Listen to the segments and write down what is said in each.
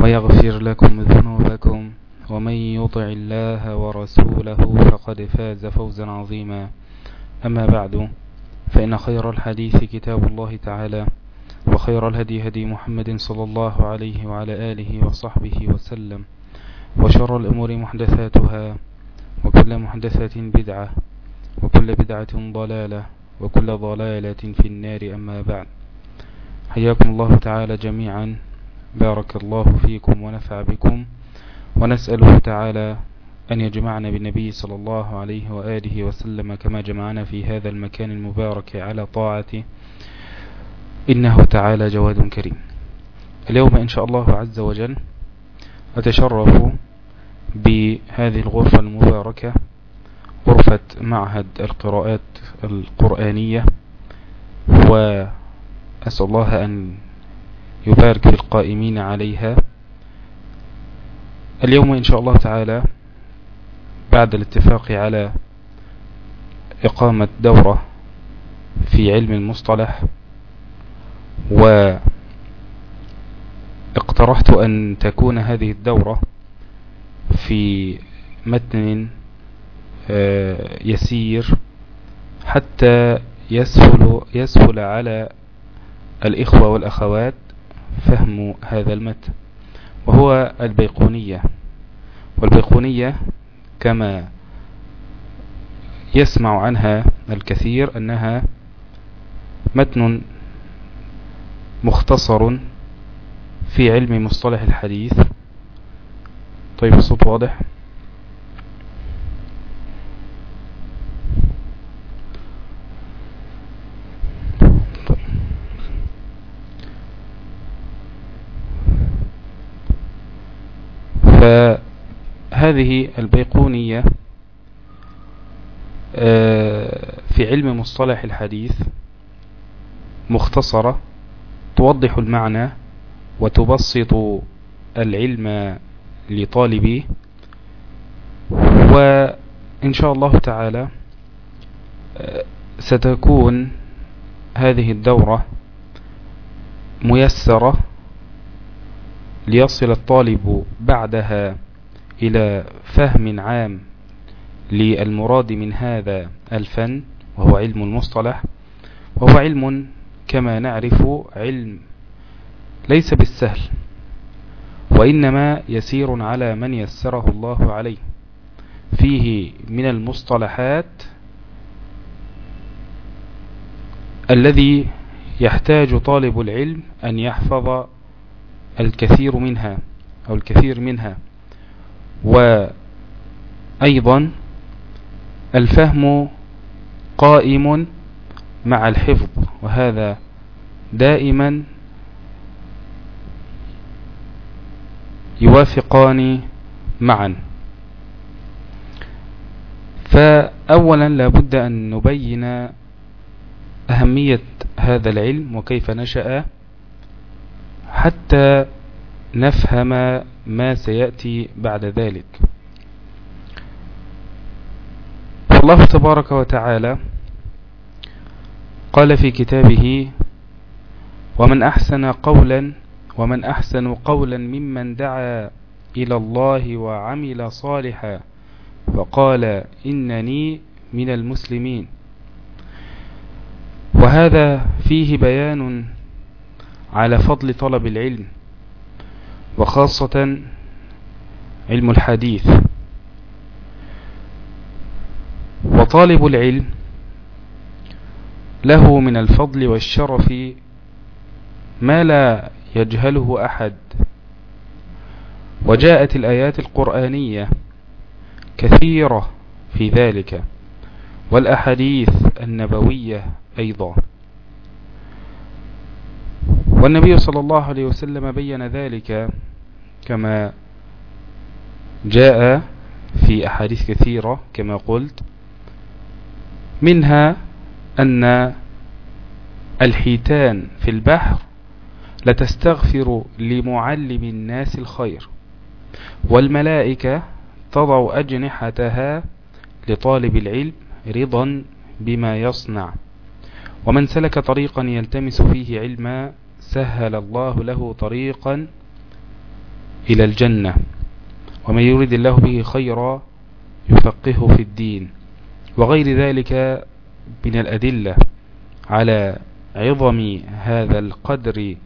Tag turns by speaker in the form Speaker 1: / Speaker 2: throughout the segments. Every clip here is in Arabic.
Speaker 1: ويغفر لكم ذنوبكم ومن يطع الله ورسوله فقد فاز فوزا عظيما. أما بعد فإن خير الحديث كتاب الله تعالى وخير الهدي هدي محمد صلى الله عليه وعلى آله وصحبه وسلم وشر الأمور محدثاتها وكل محدثة بدعة وكل بدعة ضلالة وكل ضلالة في النار. أما بعد حياكم الله تعالى جميعا. بارك الله فيكم ونفع بكم ونسأله تعالى أن يجمعنا بالنبي صلى الله عليه وآله وسلم كما جمعنا في هذا المكان المبارك على طاعته. إنه تعالى جواد كريم. اليوم إن شاء الله عز وجل أتشرف بهذه الغرفة المباركة غرفة معهد القراءات القرآنية وأسأل الله أن يبارك في القائمين عليها. اليوم إن شاء الله تعالى بعد الاتفاق على إقامة دورة في علم المصطلح واقترحت أن تكون هذه الدورة في متن آه، يسير حتى يسهل, يسهل على الإخوة والأخوات فهم هذا المتن وهو البيقونية. والبيقونية كما يسمع عنها الكثير أنها متن مختصر في علم مصطلح الحديث. طيب الصوت واضح؟ فهذه البيقونية آه، في علم مصطلح الحديث مختصرة توضح المعنى وتبسط العلم لطالبيه وإن شاء الله تعالى آه، ستكون هذه الدورة ميسرة ليصل الطالب بعدها إلى فهم عام للمراد من هذا الفن وهو علم المصطلح. وهو علم كما نعرف علم ليس بالسهل وإنما يسير على من يسره الله عليه. فيه من المصطلحات الذي يحتاج طالب العلم أن يحفظ الكثير منها أو الكثير منها. وأيضا الفهم قائم مع الحفظ وهذا دائما يوافقان معا. فأولا لابد أن نبين أهمية هذا العلم وكيف نشأ حتى نفهم ما سيأتي بعد ذلك. الله تبارك وتعالى قال في كتابه ومن أحسن قولا ومن أحسن قولا ممن دعا إلى الله وعمل صالحا وقال إنني من المسلمين. وهذا فيه بيان على فضل طلب العلم. وخاصة علم الحديث. وطالب العلم له من الفضل والشرف ما لا يجهله أحد. وجاءت الآيات القرآنية كثيرة في ذلك والأحاديث النبوية أيضا. والنبي صلى الله عليه وسلم بين ذلك كما جاء في أحاديث كثيرة كما قلت منها أن الحيتان في البحر لتستغفر لمعلم الناس الخير والملائكة تضع أجنحتها لطالب العلم رضا بما يصنع ومن سلك طريقا يلتمس فيه علما سهل الله له طريقا إلى الجنة ومن يريد الله به خيرا يفقهه في الدين وغير ذلك من الأدلة على عظم هذا القدر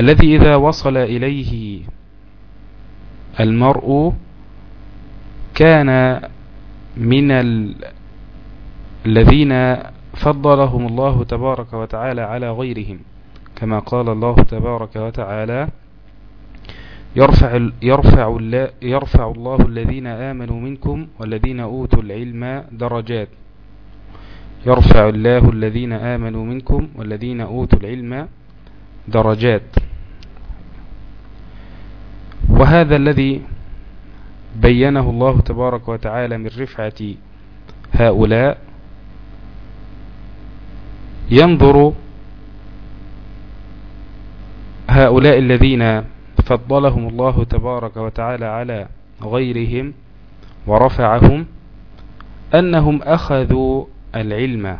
Speaker 1: الذي إذا وصل إليه المرء كان من الذين فضلهم الله تبارك وتعالى على غيرهم. كما قال الله تبارك وتعالى يرفع, يرفع, يرفع الله الذين آمنوا منكم والذين أوتوا العلم درجات. يرفع الله الذين آمنوا منكم والذين أوتوا العلم درجات. وهذا الذي بينه الله تبارك وتعالى من رفعة هؤلاء ينظر هؤلاء الذين فضلهم الله تبارك وتعالى على غيرهم ورفعهم أنهم أخذوا العلم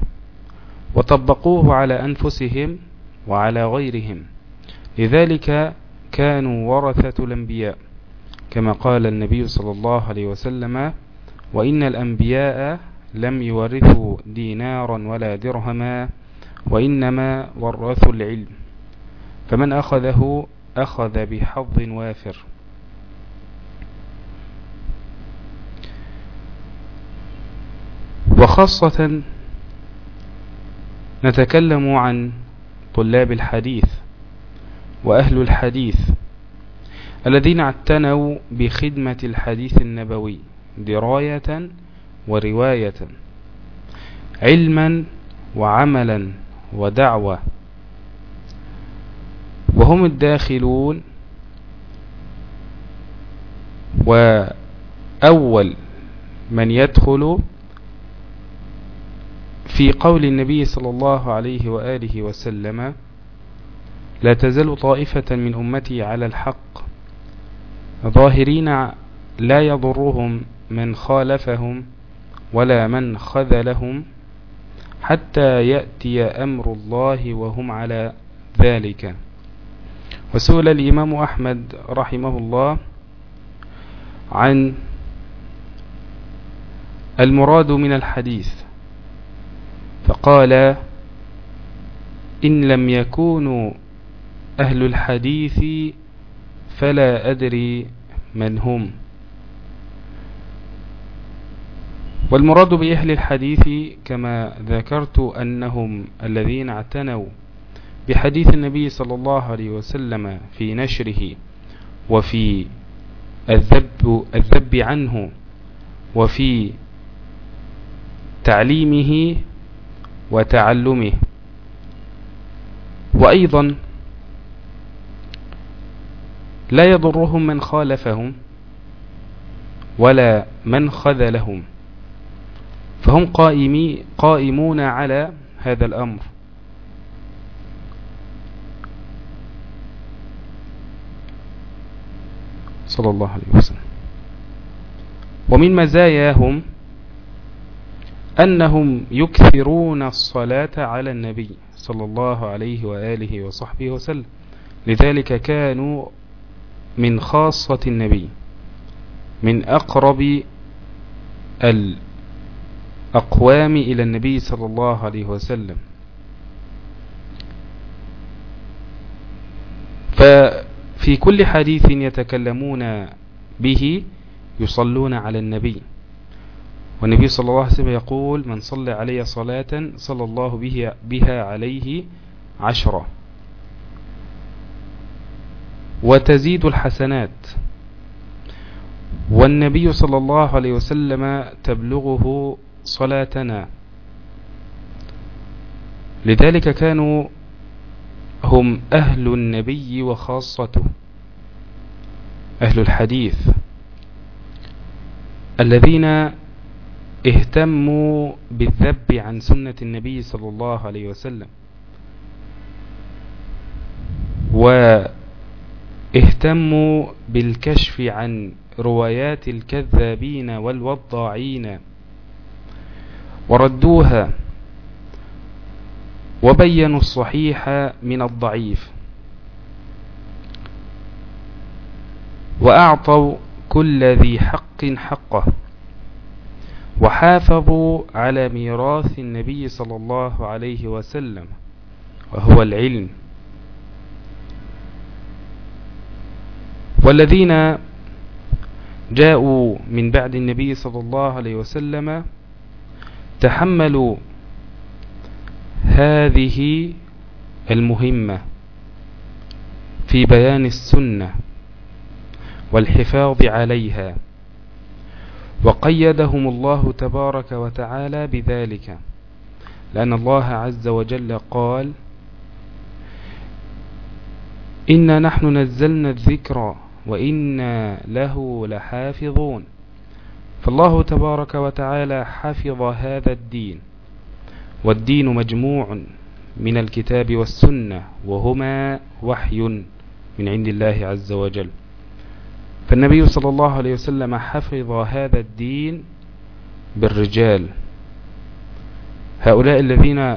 Speaker 1: وطبقوه على أنفسهم وعلى غيرهم. لذلك كانوا ورثة الأنبياء كما قال النبي صلى الله عليه وسلم وإن الأنبياء لم يورثوا دينارا ولا درهما وإنما ورثوا العلم. فمن أخذه أخذ بحظ وافر. وخاصة نتكلم عن طلاب الحديث وأهل الحديث الذين اعتنوا بخدمة الحديث النبوي دراية ورواية علما وعملا ودعوة. وهم الداخلون وأول من يدخل في قول النبي صلى الله عليه وآله وسلم لا تزال طائفة من أمتي على الحق ظاهرين لا يضرهم من خالفهم ولا من خذلهم حتى يأتي أمر الله وهم على ذلك. وسئل الإمام أحمد رحمه الله عن المراد من الحديث فقال إن لم يكونوا أهل الحديث فلا أدري من هم. والمراد بأهل الحديث كما ذكرت أنهم الذين اعتنوا بحديث النبي صلى الله عليه وسلم في نشره وفي الذب, الذب عنه وفي تعليمه وتعلمه. وأيضا لا يضرهم من خالفهم ولا من خذلهم فهم قائمون على هذا الأمر. صلى الله عليه وسلم. ومن مزاياهم أنهم يكثرون الصلاة على النبي صلى الله عليه وآله وصحبه وسلم. لذلك كانوا من خاصة النبي من أقرب الأقوام إلى النبي صلى الله عليه وسلم. ففي كل حديث يتكلمون به يصلون على النبي. والنبي صلى الله عليه وسلم يقول من صلى علي صلاة صلى الله بها عليه عشرة. وتزيد الحسنات. والنبي صلى الله عليه وسلم تبلغه صلاتنا. لذلك كانوا هم أهل النبي وخاصته أهل الحديث الذين اهتموا بالذب عن سنة النبي صلى الله عليه وسلم واهتموا بالكشف عن روايات الكذابين والوضاعين وردوها وبينوا الصحيح من الضعيف. وأعطوا كل ذي حق حقه. وحافظوا على ميراث النبي صلى الله عليه وسلم وهو العلم. والذين جاءوا من بعد النبي صلى الله عليه وسلم تحملوا هذه المهمة في بيان السنة والحفاظ عليها وقيدهم الله تبارك وتعالى بذلك لأن الله عز وجل قال إنا نحن نزلنا الذكر وإنا له لحافظون فالله تبارك وتعالى حفظ هذا الدين والدين مجموع من الكتاب والسنة وهما وحي من عند الله عز وجل. فالنبي صلى الله عليه وسلم حفظ هذا الدين بالرجال. هؤلاء الذين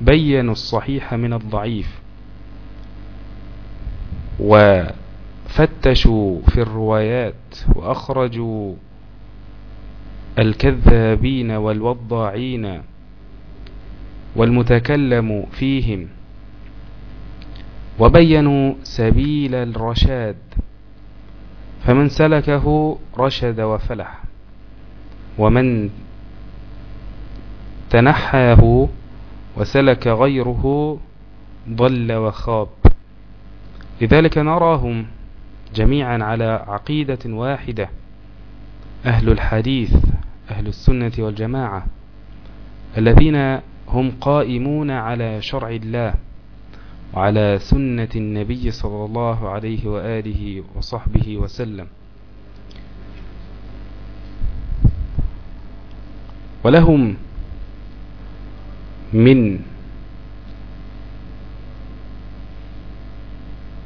Speaker 1: بينوا الصحيح من الضعيف وفتشوا في الروايات وأخرجوا الكذابين والوضاعين والمتكلم فيهم وبينوا سبيل الرشاد فمن سلكه رشد وفلح ومن تنحاه وسلك غيره ضل وخاب. لذلك نراهم جميعا على عقيدة واحدة أهل الحديث أهل السنة والجماعة الذين هم قائمون على شرع الله وعلى سنة النبي صلى الله عليه وآله وصحبه وسلم. ولهم من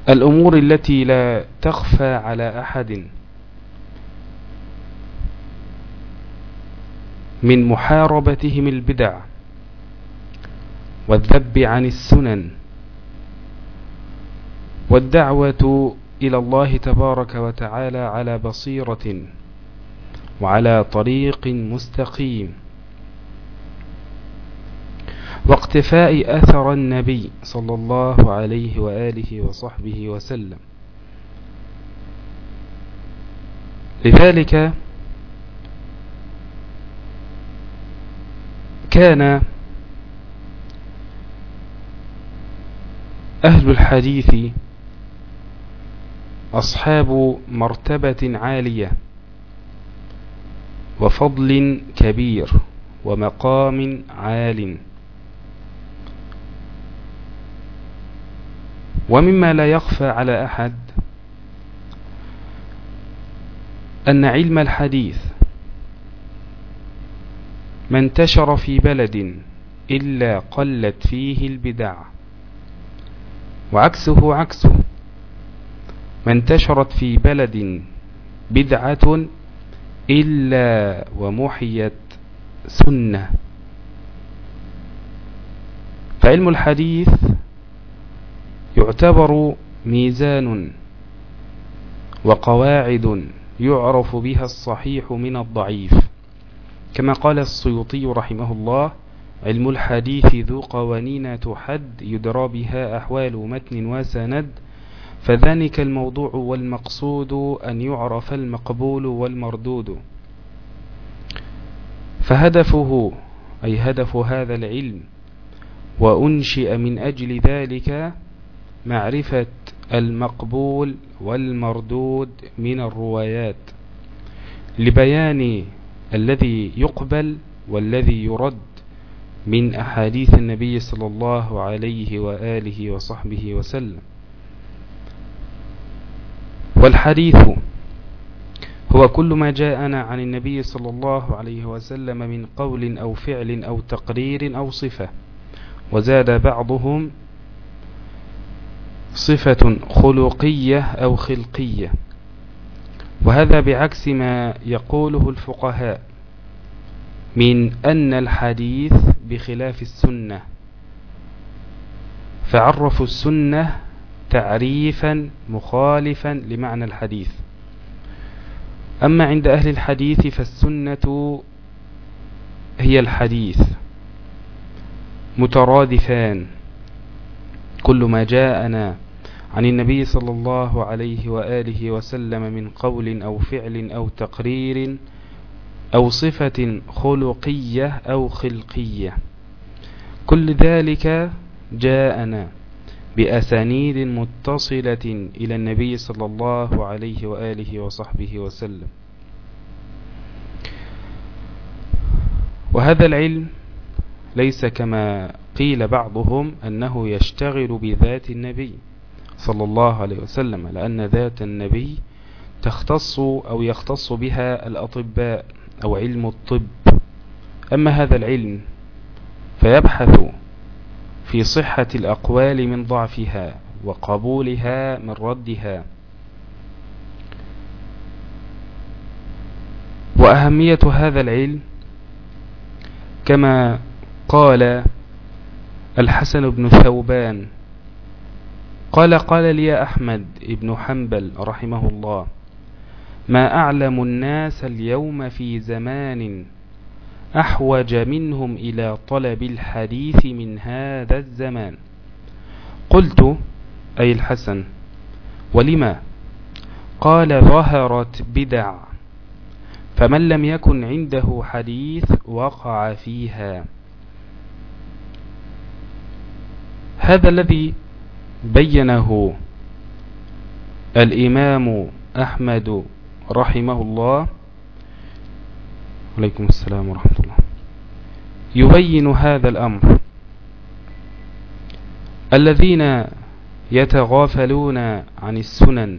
Speaker 1: الأمور التي لا تخفى على أحد من محاربتهم البدع. والذب عن السنن والدعوة إلى الله تبارك وتعالى على بصيرة وعلى طريق مستقيم. واقتفاء أثر النبي صلى الله عليه وآله وصحبه وسلم. لذلك كان أهل الحديث أصحاب مرتبة عالية وفضل كبير ومقام عال. ومما لا يخفى على أحد أن علم الحديث ما انتشر في بلد إلا قلت فيه البدع. وعكسه عكسه. ما انتشرت في بلد بدعة إلا ومحيت سنة. فعلم الحديث يعتبر ميزان وقواعد يعرف بها الصحيح من الضعيف. كما قال السيوطي رحمه الله علم الحديث ذو قوانين تحد يدرى بها أحوال متن وسند. فذلك الموضوع والمقصود أن يعرف المقبول والمردود. فهدفه أي هدف هذا العلم وأنشئ من أجل ذلك معرفة المقبول والمردود من الروايات. لبيان الذي يقبل والذي يرد. من أحاديث النبي صلى الله عليه وآله وصحبه وسلم. والحديث هو كل ما جاءنا عن النبي صلى الله عليه وسلم من قول أو فعل أو تقرير أو صفة وزاد بعضهم صفة خلقية أو خلقية. وهذا بعكس ما يقوله الفقهاء من أن الحديث بخلاف السنة. فعرفوا السنة تعريفا مخالفا لمعنى الحديث. أما عند أهل الحديث فالسنة هي الحديث. مترادفان. كل ما جاءنا عن النبي صلى الله عليه وآله وسلم من قول أو فعل أو تقرير أو صفة خلقية أو خلقية. كل ذلك جاءنا بأسانيد متصلة إلى النبي صلى الله عليه وآله وصحبه وسلم. وهذا العلم ليس كما قيل بعضهم أنه يشتغل بذات النبي صلى الله عليه وسلم لأن ذات النبي تختص أو يختص بها الأطباء. أو علم الطب. أما هذا العلم فيبحث في صحة الأقوال من ضعفها وقبولها من ردها. وأهمية هذا العلم كما قال الحسن بن ثوبان قال قال لي أحمد بن حنبل رحمه الله ما أعلم الناس اليوم في زمان أحوج منهم إلى طلب الحديث من هذا الزمان. قلت أي الحسن ولما؟ قال ظهرت بدع فمن لم يكن عنده حديث وقع فيها. هذا الذي بينه الإمام أحمد رحمه الله عليكم السلام ورحمة الله. يبين هذا الأمر. الذين يتغافلون عن السنن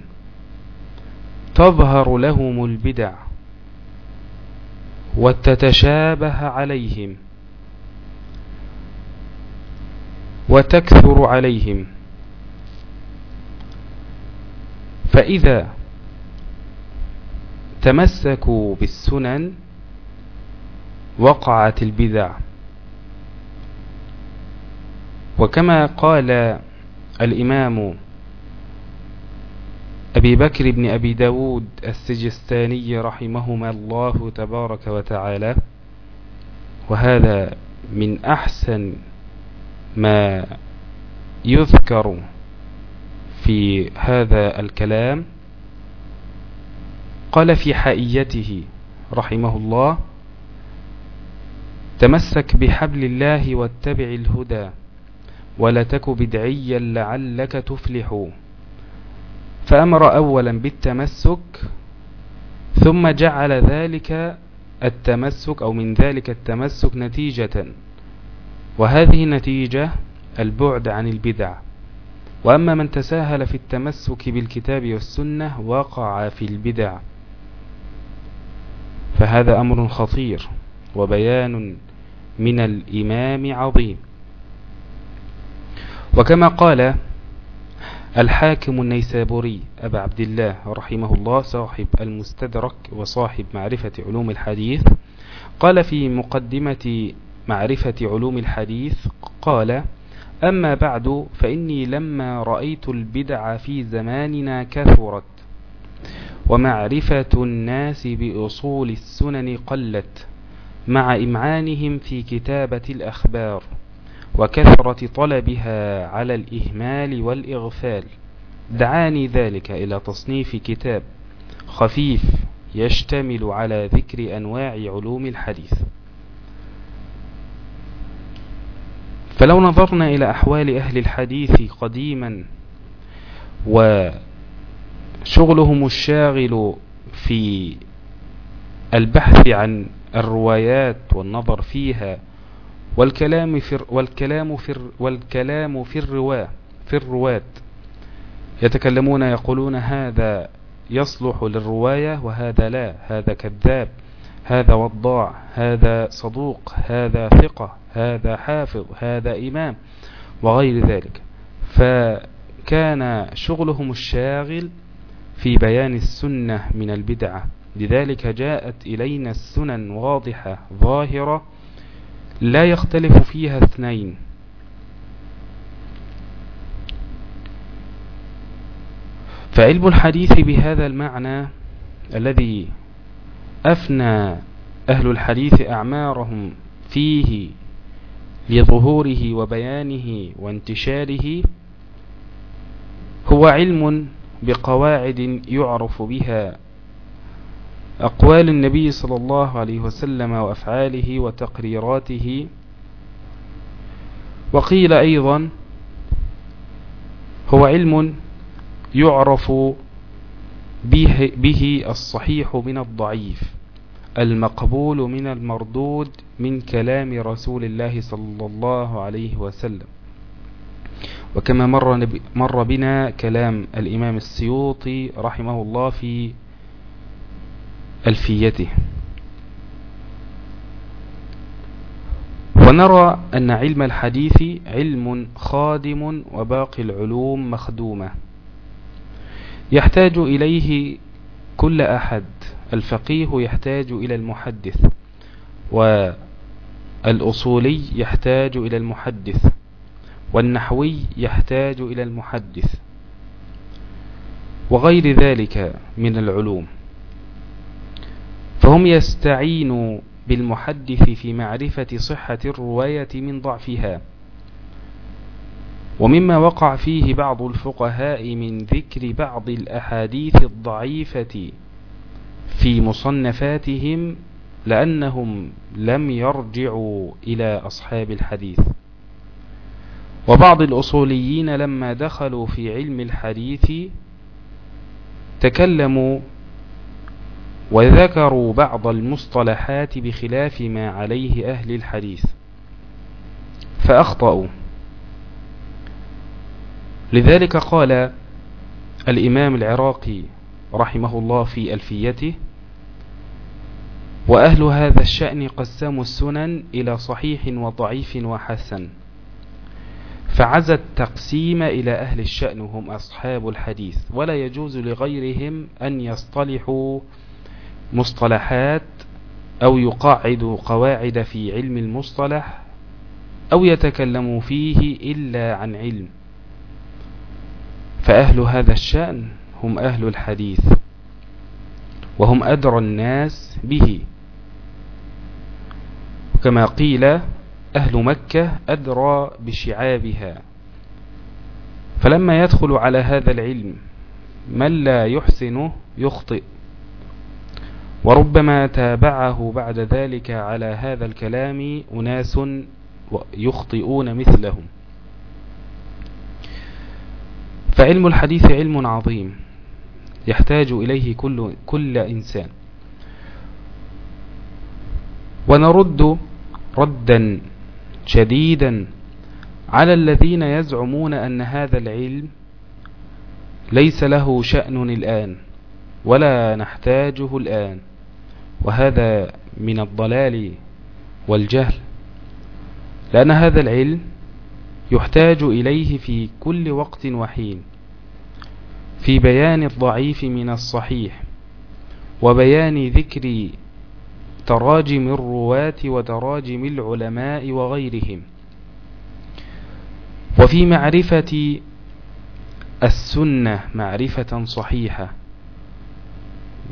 Speaker 1: تظهر لهم البدع وتتشابه عليهم وتكثر عليهم. فإذا تمسكوا بالسنن وقعت البدع. وكما قال الإمام أبي بكر بن أبي داود السجستاني رحمهما الله تبارك وتعالى وهذا من أحسن ما يذكر في هذا الكلام. قال في حائيته رحمه الله تمسك بحبل الله واتبع الهدى ولا تك بدعيا لعلك تفلح. فأمر أولا بالتمسك ثم جعل ذلك التمسك أو من ذلك التمسك نتيجة وهذه النتيجة البعد عن البدع. وأما من تساهل في التمسك بالكتاب والسنة وقع في البدع. فهذا أمر خطير وبيان من الإمام عظيم. وكما قال الحاكم النيسابوري أبا عبد الله رحمه الله صاحب المستدرك وصاحب معرفة علوم الحديث قال في مقدمة معرفة علوم الحديث قال أما بعد فإني لما رأيت البدع في زماننا كثرت ومعرفة الناس بأصول السنن قلت مع إمعانهم في كتابة الأخبار وكثرة طلبها على الإهمال والإغفال. دعاني ذلك إلى تصنيف كتاب خفيف يشتمل على ذكر أنواع علوم الحديث. فلو نظرنا إلى أحوال أهل الحديث قديما و وشغلهم الشاغل في البحث عن الروايات والنظر فيها والكلام في والكلام في والكلام في الرواة في الرواة. يتكلمون يقولون هذا يصلح للرواية وهذا لا هذا كذاب هذا وضاع هذا صدوق هذا ثقة هذا حافظ هذا إمام وغير ذلك. فكان شغلهم الشاغل في بيان السنة من البدعة. لذلك جاءت إلينا السنن واضحة ظاهرة لا يختلف فيها اثنين. فعلم الحديث بهذا المعنى الذي أفنى أهل الحديث أعمارهم فيه لظهوره وبيانه وانتشاره هو علم بقواعد يعرف بها أقوال النبي صلى الله عليه وسلم وأفعاله وتقريراته. وقيل أيضا هو علم يعرف به, به الصحيح من الضعيف المقبول من المردود من كلام رسول الله صلى الله عليه وسلم. وكما مر, مر بنا كلام الإمام السيوطي رحمه الله في ألفيته. ونرى أن علم الحديث علم خادم وباقي العلوم مخدومة. يحتاج إليه كل أحد. الفقيه يحتاج إلى المحدث والأصولي يحتاج إلى المحدث. والنحوي يحتاج إلى المحدث. وغير ذلك من العلوم. فهم يستعينوا بالمحدث في معرفة صحة الرواية من ضعفها. ومما وقع فيه بعض الفقهاء من ذكر بعض الأحاديث الضعيفة في مصنفاتهم لأنهم لم يرجعوا إلى أصحاب الحديث. وبعض الأصوليين لما دخلوا في علم الحديث تكلموا وذكروا بعض المصطلحات بخلاف ما عليه أهل الحديث فأخطأوا. لذلك قال الإمام العراقي رحمه الله في ألفيته وأهل هذا الشأن قسموا السنن إلى صحيح وضعيف وحسن. فعز التقسيم إلى أهل الشأن هم أصحاب الحديث ولا يجوز لغيرهم أن يصطلحوا مصطلحات أو يقاعد قواعد في علم المصطلح أو يتكلم فيه إلا عن علم. فأهل هذا الشأن هم أهل الحديث وهم أدرى الناس به. كما قيل أهل مكة أدرى بشعابها. فلما يدخل على هذا العلم من لا يحسن يخطئ. وربما تابعه بعد ذلك على هذا الكلام أناس يخطئون مثلهم. فعلم الحديث علم عظيم يحتاج إليه كل, كل إنسان. ونرد ردا شديدا على الذين يزعمون أن هذا العلم ليس له شأن الآن ولا نحتاجه الآن وهذا من الضلال والجهل لأن هذا العلم يحتاج إليه في كل وقت وحين في بيان الضعيف من الصحيح وبيان ذكر تراجم الرواة وتراجم العلماء وغيرهم. وفي معرفة السنة معرفة صحيحة.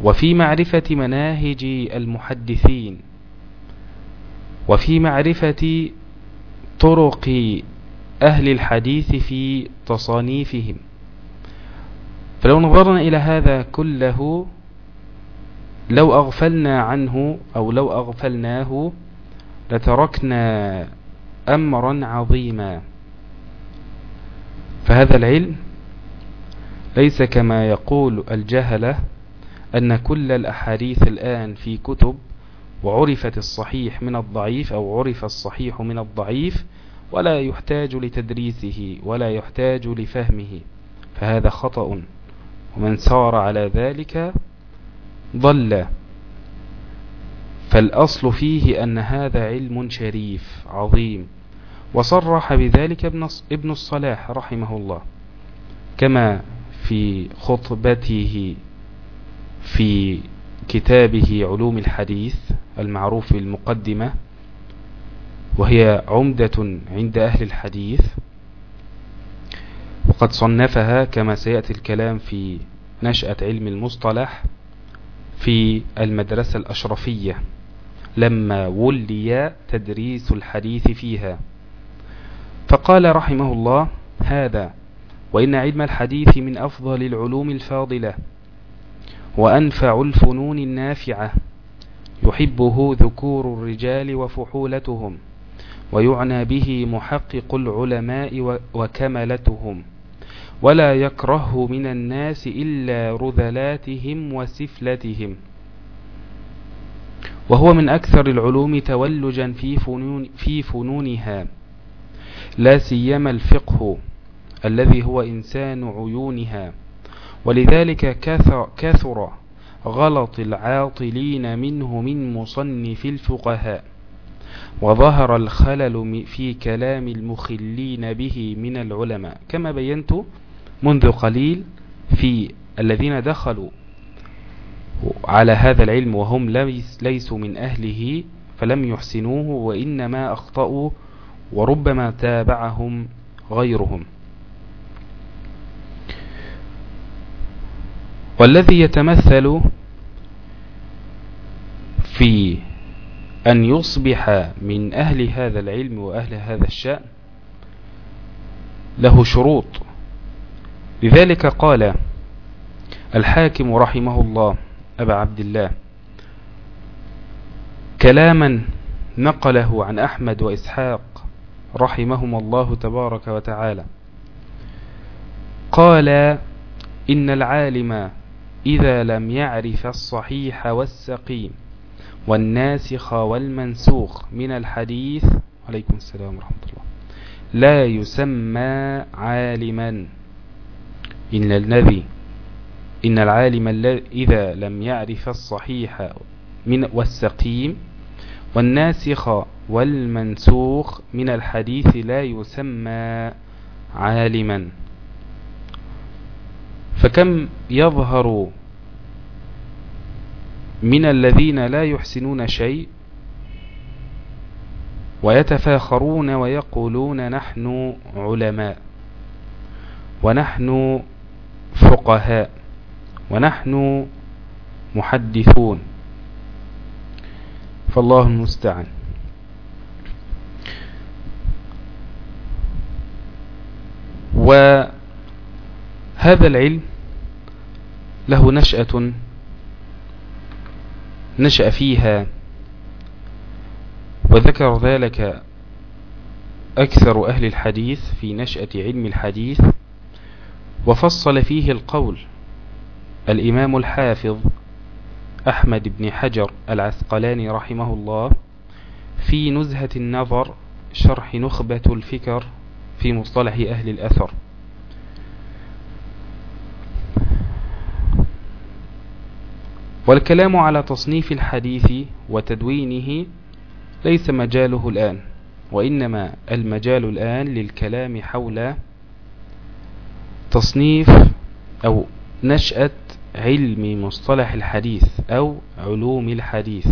Speaker 1: وفي معرفة مناهج المحدثين. وفي معرفة طرق أهل الحديث في تصانيفهم. فلو نظرنا إلى هذا كله لو أغفلنا عنه أو لو أغفلناه لتركنا أمرا عظيما. فهذا العلم ليس كما يقول الجهلة أن كل الأحاديث الآن في كتب وعرفت الصحيح من الضعيف أو عرف الصحيح من الضعيف ولا يحتاج لتدريسه ولا يحتاج لفهمه. فهذا خطأ ومن سار على ذلك ضل. فالأصل فيه أن هذا علم شريف عظيم. وصرح بذلك ابن الصلاح رحمه الله. كما في خطبته في كتابه علوم الحديث المعروف بالمقدمة وهي عمدة عند أهل الحديث. وقد صنفها كما سيأتي الكلام في نشأة علم المصطلح. في المدرسة الأشرفية لما ولي تدريس الحديث فيها. فقال رحمه الله هذا وإن علم الحديث من أفضل العلوم الفاضلة وأنفع الفنون النافعة يحبه ذكور الرجال وفحولتهم ويعنى به محقق العلماء وكملتهم. ولا يكره من الناس إلا رذلاتهم وسفلتهم. وهو من أكثر العلوم تولجا في, فنون في فنونها. لا سيما الفقه الذي هو إنسان عيونها. ولذلك كثر, كثر غلط العاطلين منه من مصنف الفقهاء. وظهر الخلل في كلام المخلين به من العلماء. كما بينت منذ قليل في الذين دخلوا على هذا العلم وهم ليسوا من أهله فلم يحسنوه وإنما أخطأوا وربما تابعهم غيرهم. والذي يتمثل في أن يصبح من أهل هذا العلم وأهل هذا الشأن له شروط. لذلك قال الحاكم رحمه الله أبا عبد الله كلاما نقله عن أحمد وإسحاق رحمهما الله تبارك وتعالى قال إن العالم إذا لم يعرف الصحيح والسقيم والناسخ والمنسوخ من الحديث عليكم السلام ورحمة الله لا يسمى عالما إن الذي إن العالم إذا لم يعرف الصحيح من والسقيم والناسخ والمنسوخ من الحديث لا يسمى عالما. فكم يظهر من الذين لا يحسنون شيء ويتفاخرون ويقولون نحن علماء ونحن فقهاء ونحن محدثون. فالله المستعان. وهذا العلم له نشأة نشأ فيها وذكر ذلك أكثر أهل الحديث في نشأة علم الحديث وفصل فيه القول الإمام الحافظ أحمد بن حجر العسقلاني رحمه الله في نزهة النظر شرح نخبة الفكر في مصطلح أهل الأثر. والكلام على تصنيف الحديث وتدوينه ليس مجاله الآن وإنما المجال الآن للكلام حول تصنيف أو نشأة علم مصطلح الحديث أو علوم الحديث.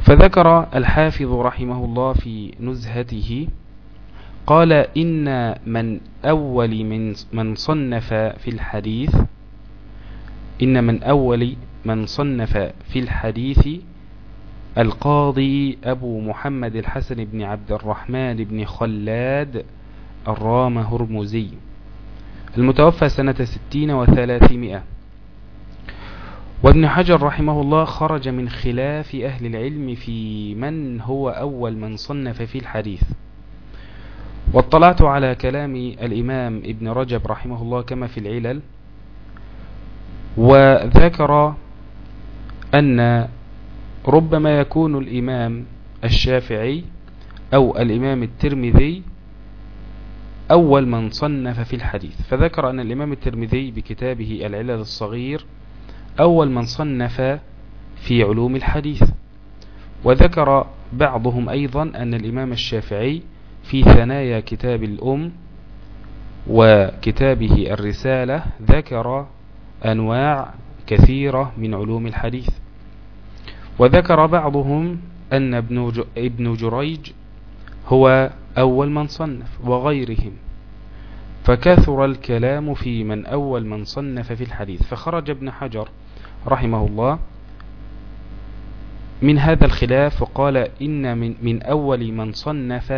Speaker 1: فذكر الحافظ رحمه الله في نزهته قال إن من أول من, من صنف في الحديث إن من أول من صنف في الحديث القاضي أبو محمد الحسن بن عبد الرحمن بن خلاد الرام هرمزي. المتوفى سنة ستين وثلاثمائة. وابن حجر رحمه الله خرج من خلاف أهل العلم في من هو أول من صنف في الحديث. واطلعت على كلام الإمام ابن رجب رحمه الله كما في العلل. وذكر أن ربما يكون الإمام الشافعي أو الإمام الترمذي أول من صنف في الحديث. فذكر أن الإمام الترمذي بكتابه العلل الصغير أول من صنف في علوم الحديث. وذكر بعضهم أيضا أن الإمام الشافعي في ثنايا كتاب الأم وكتابه الرسالة ذكر أنواع كثيرة من علوم الحديث. وذكر بعضهم أن ابن جريج هو أول من صنف وغيرهم فكثر الكلام في من أول من صنف في الحديث. فخرج ابن حجر رحمه الله من هذا الخلاف وقال إن من, من أول من صنف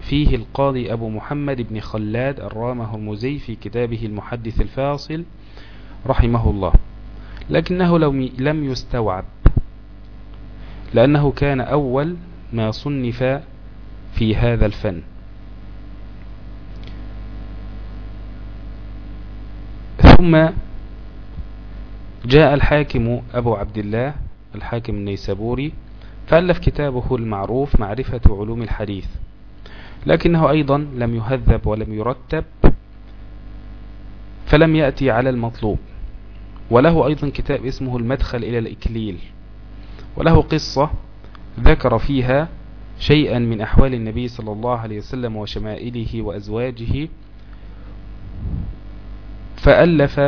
Speaker 1: فيه القاضي أبو محمد بن خلاد الرام هرمزي في كتابه المحدث الفاصل رحمه الله. لكنه لم يستوعب لأنه كان أول ما صنف في هذا الفن. ثم جاء الحاكم أبو عبد الله الحاكم النيسابوري فألف كتابه المعروف معرفة علوم الحديث. لكنه أيضا لم يهذب ولم يرتب فلم يأتي على المطلوب. وله أيضا كتاب اسمه المدخل إلى الإكليل. وله قصة ذكر فيها شيئا من أحوال النبي صلى الله عليه وسلم وشمائله وأزواجه فألف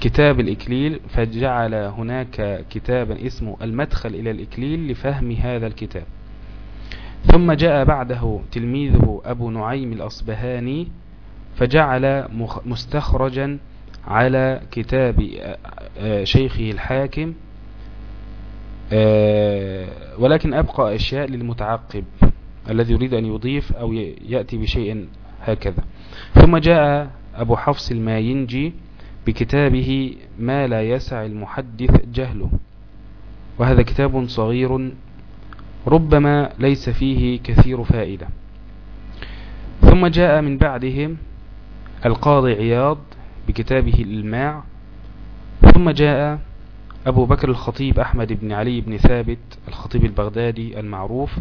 Speaker 1: كتاب الإكليل فجعل هناك كتابا اسمه المدخل إلى الإكليل لفهم هذا الكتاب. ثم جاء بعده تلميذه أبو نعيم الأصبهاني فجعل مستخرجا على كتاب شيخه الحاكم ولكن أبقى أشياء للمتعقب الذي يريد أن يضيف أو يأتي بشيء هكذا. ثم جاء أبو حفص الماينجي بكتابه ما لا يسع المحدث جهله. وهذا كتاب صغير ربما ليس فيه كثير فائدة. ثم جاء من بعدهم القاضي عياض بكتابه الإلماع. ثم جاء أبو بكر الخطيب أحمد بن علي بن ثابت الخطيب البغدادي المعروف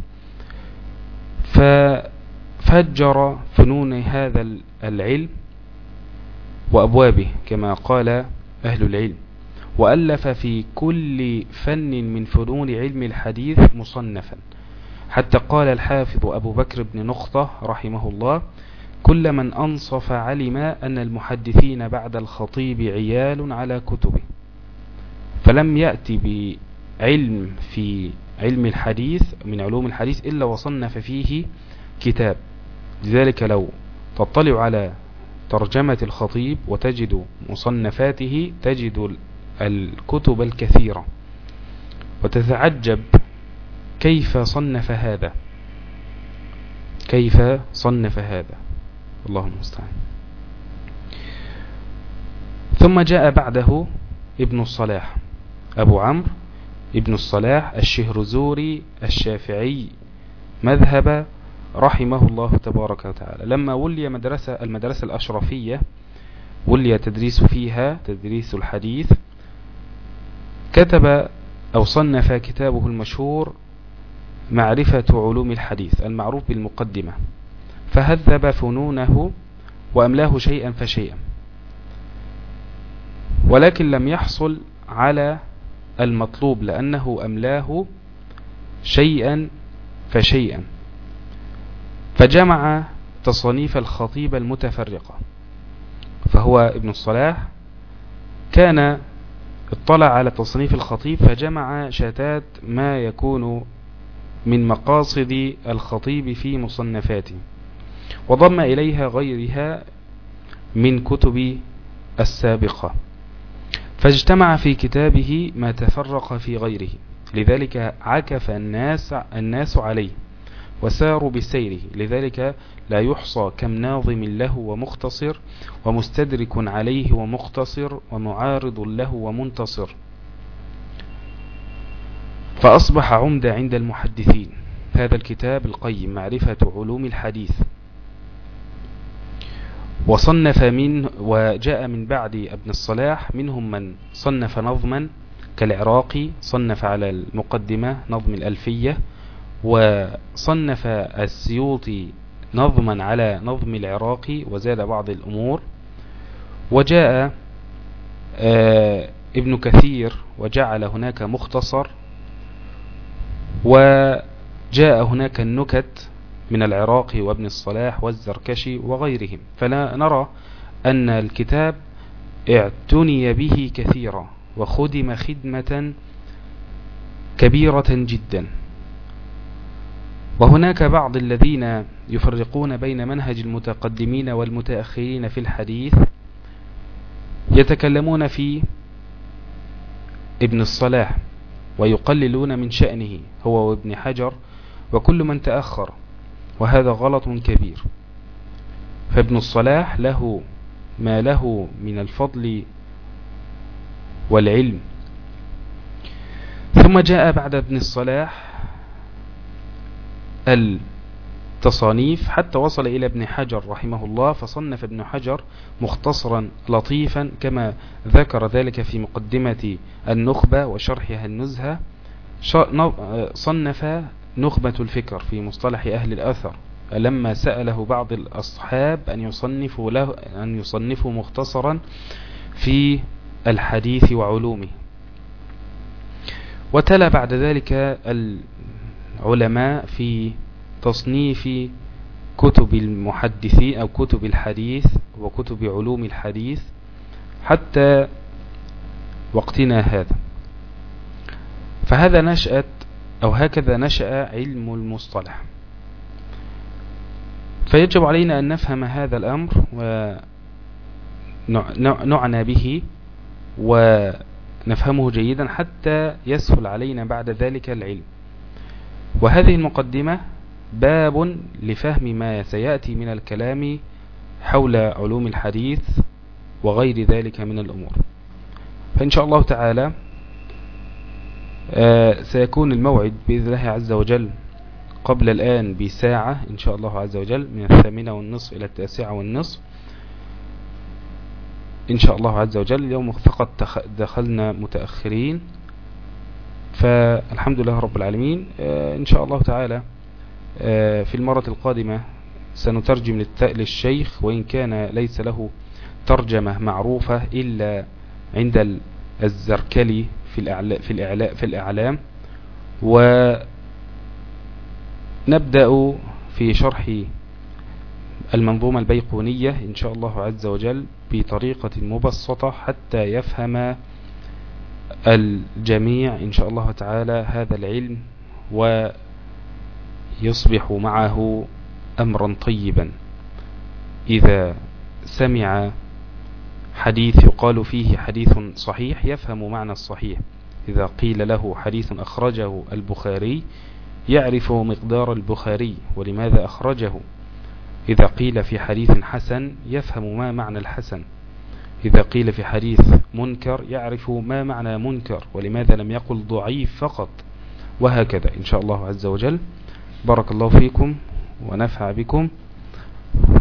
Speaker 1: ففجر فنون هذا العلم وأبوابه كما قال أهل العلم وألف في كل فن من فنون علم الحديث مصنفا. حتى قال الحافظ أبو بكر بن نقطة رحمه الله كل من أنصف علم أن المحدثين بعد الخطيب عيال على كتبه. فلم يأتي بعلم في علم الحديث من علوم الحديث إلا وصنف فيه كتاب. لذلك لو تطلع على ترجمة الخطيب وتجد مصنفاته تجد الكتب الكثيرة. وتتعجب كيف صنف هذا. كيف صنف هذا. الله المستعان. ثم جاء بعده ابن الصلاح. أبو عمرو ابن الصلاح الشهرزوري الشافعي مذهب رحمه الله تبارك وتعالى. لما ولي مدرسة المدرسة الأشرفية ولي تدريس فيها تدريس الحديث كتب أو صنف كتابه المشهور معرفة علوم الحديث المعروف بالمقدمة. فهذب فنونه وأملاه شيئا فشيئا. ولكن لم يحصل على المطلوب لأنه أملاه شيئا فشيئا. فجمع تصانيف الخطيب المتفرقة فهو ابن الصلاح. كان اطلع على تصنيف الخطيب فجمع شتات ما يكون من مقاصد الخطيب في مصنفاته وضم إليها غيرها من كتب السابقة. فاجتمع في كتابه ما تفرق في غيره. لذلك عكف الناس, الناس عليه وساروا بسيره. لذلك لا يحصى كم ناظم له ومختصر ومستدرك عليه ومختصر ومعارض له ومنتصر. فأصبح عمدة عند المحدثين. هذا الكتاب القيم معرفة علوم الحديث. وصنف من وجاء من بعد ابن الصلاح منهم من صنف نظما كالعراقي صنف على المقدمة نظم الألفية وصنف السيوطي نظما على نظم العراقي وزاد بعض الأمور وجاء آه، ابن كثير وجعل هناك مختصر وجاء هناك النكت من العراقي وابن الصلاح والزركشي وغيرهم. فلا نرى أن الكتاب اعتني به كثيرا وخدم خدمة كبيرة جدا. وهناك بعض الذين يفرقون بين منهج المتقدمين والمتأخرين في الحديث يتكلمون في ابن الصلاح ويقللون من شأنه هو وابن حجر وكل من تأخر وهذا غلط كبير. فابن الصلاح له ما له من الفضل والعلم. ثم جاء بعد ابن الصلاح التصانيف حتى وصل إلى ابن حجر رحمه الله فصنف ابن حجر مختصرا لطيفا كما ذكر ذلك في مقدمة النخبة وشرحها النزهة. صنف نخبة الفكر في مصطلح أهل الأثر لما سأله بعض الأصحاب أن يصنفوا, له أن يصنفوا مختصرا في الحديث وعلومه. وتلا بعد ذلك العلماء في تصنيف كتب المحدثين أو كتب الحديث وكتب علوم الحديث حتى وقتنا هذا. فهذا نشأت أو هكذا نشأ علم المصطلح. فيجب علينا أن نفهم هذا الأمر ونعنى به ونفهمه جيدا حتى يسهل علينا بعد ذلك العلم. وهذه المقدمة باب لفهم ما سيأتي من الكلام حول علوم الحديث وغير ذلك من الأمور. فإن شاء الله تعالى آه، سيكون الموعد بإذن الله عز وجل قبل الآن بساعة إن شاء الله عز وجل من الثامنة والنصف إلى التاسعة والنصف. إن شاء الله عز وجل اليوم فقط دخلنا متأخرين. فالحمد لله رب العالمين. آه، إن شاء الله تعالى آه، في المرة القادمة سنترجم للشيخ وإن كان ليس له ترجمة معروفة إلا عند الزركلي. في الإعلاء في الإعلاء في الإعلام. ونبدأ في شرح المنظومة البيقونية إن شاء الله عز وجل بطريقة مبسطة حتى يفهم الجميع إن شاء الله تعالى هذا العلم ويصبح معه أمرا طيبا. إذا سمع حديث يقال فيه حديث صحيح يفهم معنى الصحيح. إذا قيل له حديث أخرجه البخاري يعرف مقدار البخاري ولماذا أخرجه. إذا قيل في حديث حسن يفهم ما معنى الحسن. إذا قيل في حديث منكر يعرف ما معنى منكر ولماذا لم يقل ضعيف فقط. وهكذا إن شاء الله عز وجل. بارك الله فيكم ونفع بكم.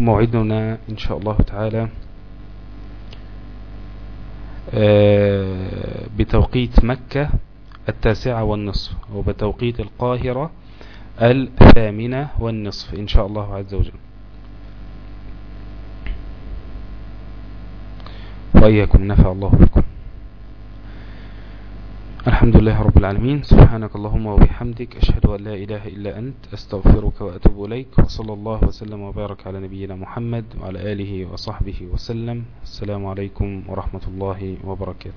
Speaker 1: موعدنا إن شاء الله تعالى. بتوقيت مكة التاسعة والنصف وبتوقيت القاهرة الثامنة والنصف إن شاء الله عز وجل. وإياكم نفع الله بكم. الحمد لله رب العالمين. سبحانك اللهم وبحمدك أشهد أن لا إله إلا أنت أستغفرك وأتوب إليك. وصلى الله وسلم وبارك على نبينا محمد وعلى آله وصحبه وسلم. السلام عليكم ورحمة الله وبركاته.